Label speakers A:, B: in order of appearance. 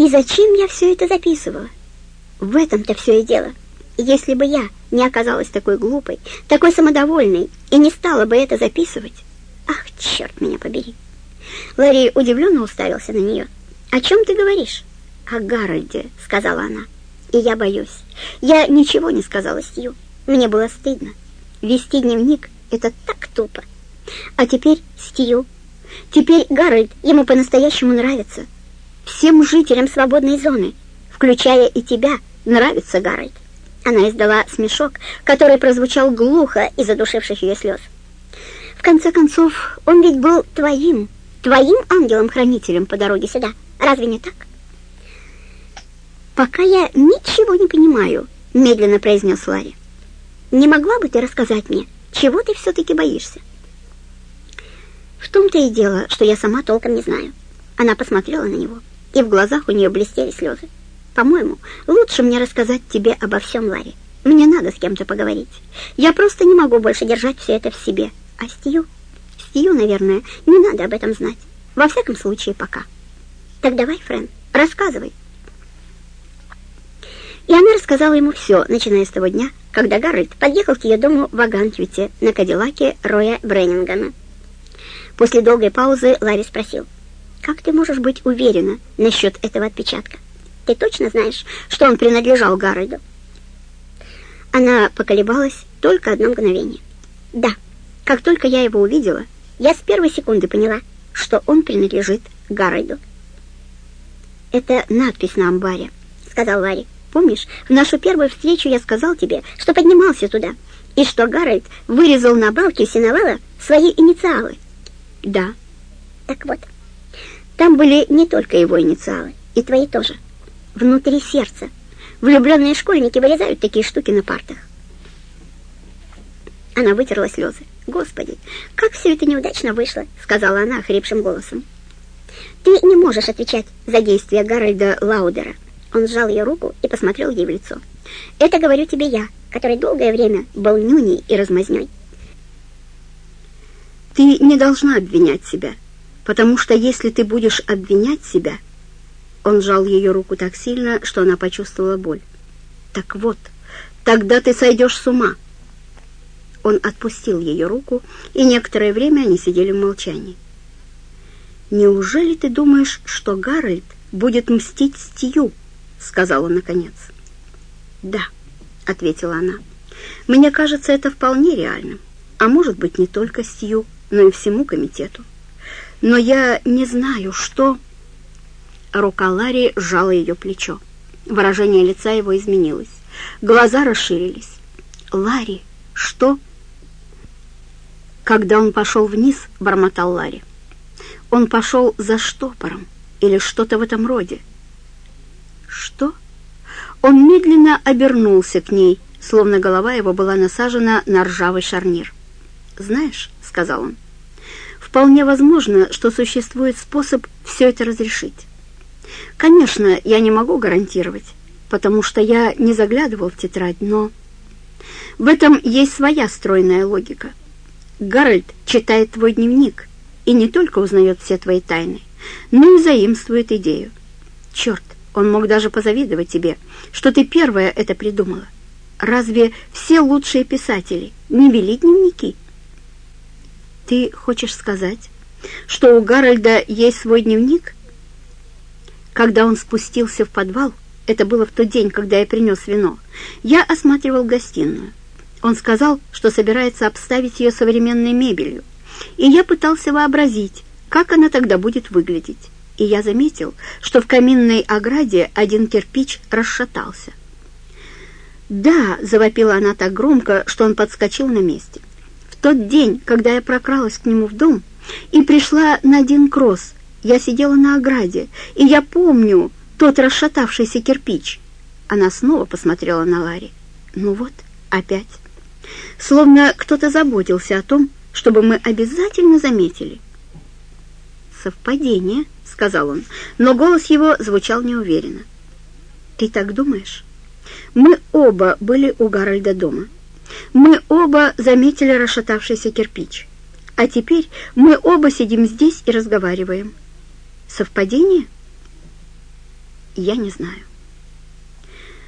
A: И зачем я все это записывала? В этом-то все и дело. Если бы я не оказалась такой глупой, такой самодовольной и не стала бы это записывать... Ах, черт меня побери! Ларри удивленно уставился на нее. «О чем ты говоришь?» «О Гарольде», — сказала она. «И я боюсь. Я ничего не сказала Стью. Мне было стыдно. Вести дневник — это так тупо. А теперь Стью. Теперь Гарольд ему по-настоящему нравится. Всем жителям свободной зоны, включая и тебя, нравится Гарольд. Она издала смешок, который прозвучал глухо из задушивших ее слез. В конце концов, он ведь был твоим, твоим ангелом-хранителем по дороге сюда. Разве не так? «Пока я ничего не понимаю», — медленно произнес Ларри. «Не могла бы ты рассказать мне, чего ты все-таки боишься?» «В том-то и дело, что я сама толком не знаю». Она посмотрела на него, и в глазах у нее блестели слезы. По-моему, лучше мне рассказать тебе обо всем, Ларри. Мне надо с кем-то поговорить. Я просто не могу больше держать все это в себе. А Стью? Стью, наверное, не надо об этом знать. Во всяком случае, пока. Так давай, Френ, рассказывай. И она рассказала ему все, начиная с того дня, когда Гарольд подъехал к ее дому в Агантвите на Кадиллаке Роя Бреннингана. После долгой паузы Ларри спросил, «Как ты можешь быть уверена насчет этого отпечатка?» Ты точно знаешь, что он принадлежал Гарольду?» Она поколебалась только одно мгновение. «Да, как только я его увидела, я с первой секунды поняла, что он принадлежит Гарольду». «Это надпись на амбаре», — сказал Ларри. «Помнишь, в нашу первую встречу я сказал тебе, что поднимался туда, и что Гарольд вырезал на балке синовала свои инициалы?» «Да». «Так вот, там были не только его инициалы, и твои тоже» внутри сердца. Влюбленные школьники вырезают такие штуки на партах. Она вытерла слезы. «Господи, как все это неудачно вышло!» — сказала она хрипшим голосом. «Ты не можешь отвечать за действия Гарольда Лаудера». Он сжал ее руку и посмотрел ей в лицо. «Это говорю тебе я, который долгое время был нюней и размазней».
B: «Ты не должна обвинять себя, потому что если ты будешь обвинять себя...» Он сжал ее руку так сильно, что она почувствовала боль. «Так вот, тогда ты сойдешь с ума!» Он отпустил ее руку, и некоторое время они сидели в молчании. «Неужели ты думаешь, что Гарольд будет мстить Стью?» — сказал он наконец. «Да», — ответила она. «Мне кажется, это вполне реально. А может быть, не только Стью, но и всему комитету. Но я не знаю, что...» Рука Ларри сжала ее плечо. Выражение лица его изменилось. Глаза расширились. «Ларри, что?» Когда он пошел вниз, бормотал Ларри. Он пошел за штопором или что-то в этом роде. «Что?» Он медленно обернулся к ней, словно голова его была насажена на ржавый шарнир. «Знаешь», — сказал он, — «вполне возможно, что существует способ все это разрешить. Конечно, я не могу гарантировать, потому что я не заглядывал в тетрадь, но... В этом есть своя стройная логика. Гарольд читает твой дневник и не только узнает все твои тайны, но и заимствует идею. Черт, он мог даже позавидовать тебе, что ты первая это придумала. Разве все лучшие писатели не вели дневники? Ты хочешь сказать, что у Гарольда есть свой дневник — когда он спустился в подвал, это было в тот день, когда я принес вино, я осматривал гостиную. Он сказал, что собирается обставить ее современной мебелью, и я пытался вообразить, как она тогда будет выглядеть. И я заметил, что в каминной ограде один кирпич расшатался. «Да!» — завопила она так громко, что он подскочил на месте. Тот день, когда я прокралась к нему в дом и пришла на один кросс, я сидела на ограде, и я помню тот расшатавшийся кирпич. Она снова посмотрела на Ларри. Ну вот, опять. Словно кто-то заботился о том, чтобы мы обязательно заметили. «Совпадение», — сказал он, но голос его звучал неуверенно. «Ты так думаешь?» Мы оба были у Гарольда дома. Мы оба заметили расшатавшийся кирпич. А теперь мы оба сидим здесь и разговариваем. Совпадение? я не знаю.